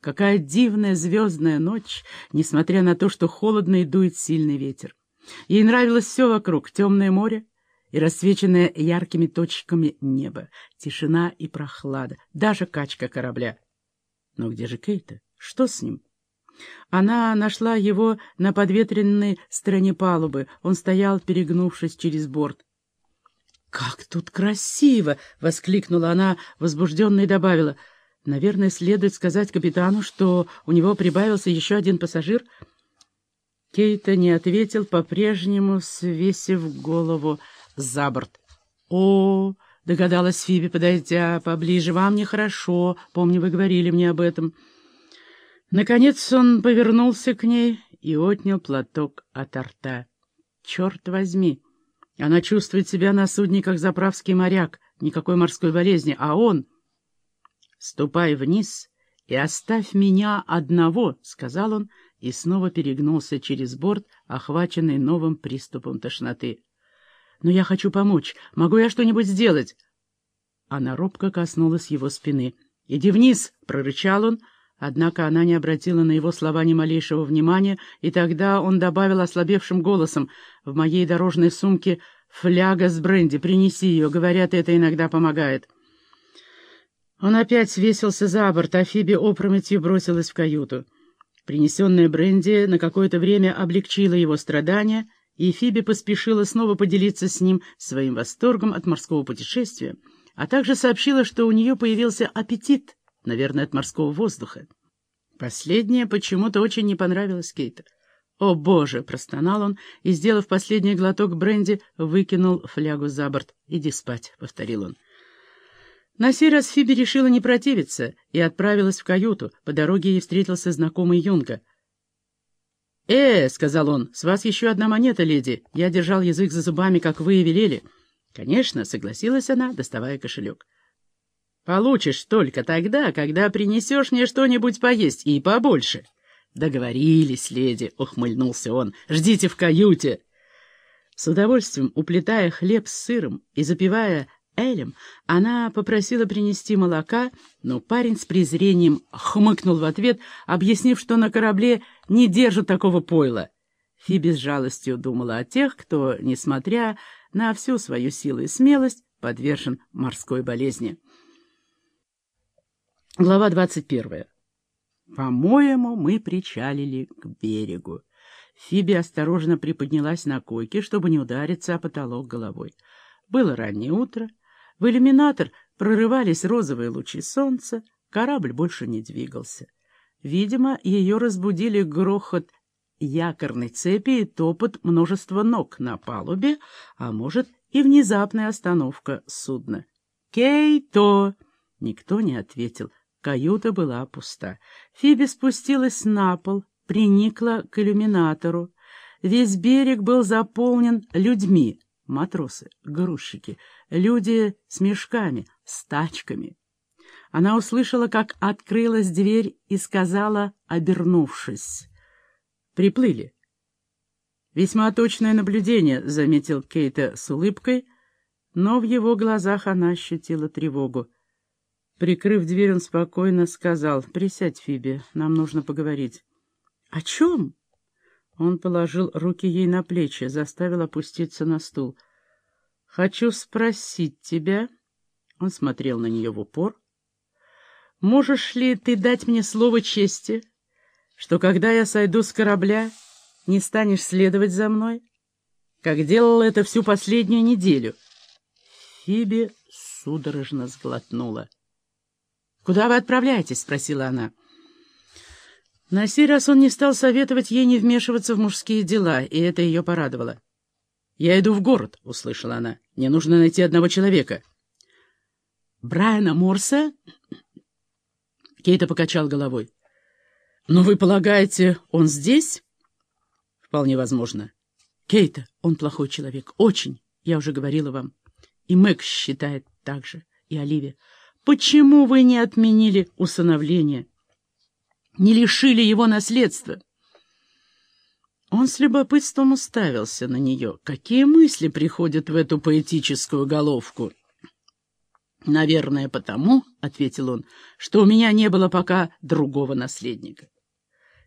Какая дивная звездная ночь, несмотря на то, что холодно и дует сильный ветер. Ей нравилось все вокруг — темное море и рассвеченное яркими точками небо, тишина и прохлада, даже качка корабля. Но где же Кейта? Что с ним? Она нашла его на подветренной стороне палубы. Он стоял, перегнувшись через борт. «Как тут красиво!» — воскликнула она, возбужденно и добавила. «Наверное, следует сказать капитану, что у него прибавился еще один пассажир». Кейта не ответил, по-прежнему свесив голову за борт. «О!» — догадалась Фиби, подойдя поближе. «Вам нехорошо. Помню, вы говорили мне об этом». Наконец он повернулся к ней и отнял платок от рта. «Черт возьми!» Она чувствует себя на судне, как заправский моряк, никакой морской болезни, а он... «Ступай вниз и оставь меня одного», — сказал он, и снова перегнулся через борт, охваченный новым приступом тошноты. «Но я хочу помочь. Могу я что-нибудь сделать?» Она робко коснулась его спины. «Иди вниз!» — прорычал он, — Однако она не обратила на его слова ни малейшего внимания, и тогда он добавил ослабевшим голосом, «В моей дорожной сумке фляга с бренди, принеси ее, говорят, это иногда помогает». Он опять свесился за борт, а Фиби опрометью бросилась в каюту. Принесенная бренди на какое-то время облегчила его страдания, и Фиби поспешила снова поделиться с ним своим восторгом от морского путешествия, а также сообщила, что у нее появился аппетит — наверное, от морского воздуха. Последнее почему-то очень не понравилось Кейту. «О, Боже!» — простонал он и, сделав последний глоток бренди, выкинул флягу за борт. «Иди спать», — повторил он. На сей раз Фиби решила не противиться и отправилась в каюту. По дороге ей встретился знакомый Юнга. «Э!» — сказал он. «С вас еще одна монета, леди. Я держал язык за зубами, как вы и велели». «Конечно», — согласилась она, доставая кошелек. Получишь только тогда, когда принесешь мне что-нибудь поесть, и побольше. Договорились, леди, — ухмыльнулся он. Ждите в каюте. С удовольствием, уплетая хлеб с сыром и запивая элем, она попросила принести молока, но парень с презрением хмыкнул в ответ, объяснив, что на корабле не держат такого пойла. Фиби с жалостью думала о тех, кто, несмотря на всю свою силу и смелость, подвержен морской болезни. Глава двадцать первая. По-моему, мы причалили к берегу. Фиби осторожно приподнялась на койке, чтобы не удариться о потолок головой. Было раннее утро. В иллюминатор прорывались розовые лучи солнца. Корабль больше не двигался. Видимо, ее разбудили грохот якорной цепи и топот множества ног на палубе, а может и внезапная остановка судна. «Кейто!» Никто не ответил. Каюта была пуста. Фиби спустилась на пол, приникла к иллюминатору. Весь берег был заполнен людьми. Матросы, грузчики, люди с мешками, с тачками. Она услышала, как открылась дверь и сказала, обернувшись. «Приплыли». «Весьма точное наблюдение», — заметил Кейта с улыбкой, но в его глазах она ощутила тревогу. Прикрыв дверь, он спокойно сказал, «Присядь, Фиби, нам нужно поговорить». «О чем?» Он положил руки ей на плечи, заставил опуститься на стул. «Хочу спросить тебя...» Он смотрел на нее в упор. «Можешь ли ты дать мне слово чести, что когда я сойду с корабля, не станешь следовать за мной, как делала это всю последнюю неделю?» Фиби судорожно сглотнула. «Куда вы отправляетесь?» — спросила она. На сей раз он не стал советовать ей не вмешиваться в мужские дела, и это ее порадовало. «Я иду в город», — услышала она. «Мне нужно найти одного человека». «Брайана Морса?» Кейта покачал головой. «Но вы полагаете, он здесь?» «Вполне возможно». «Кейта, он плохой человек. Очень. Я уже говорила вам. И Мэг считает так же. И Оливия. Почему вы не отменили усыновление? Не лишили его наследства? Он с любопытством уставился на нее. Какие мысли приходят в эту поэтическую головку? «Наверное, потому, — ответил он, — что у меня не было пока другого наследника.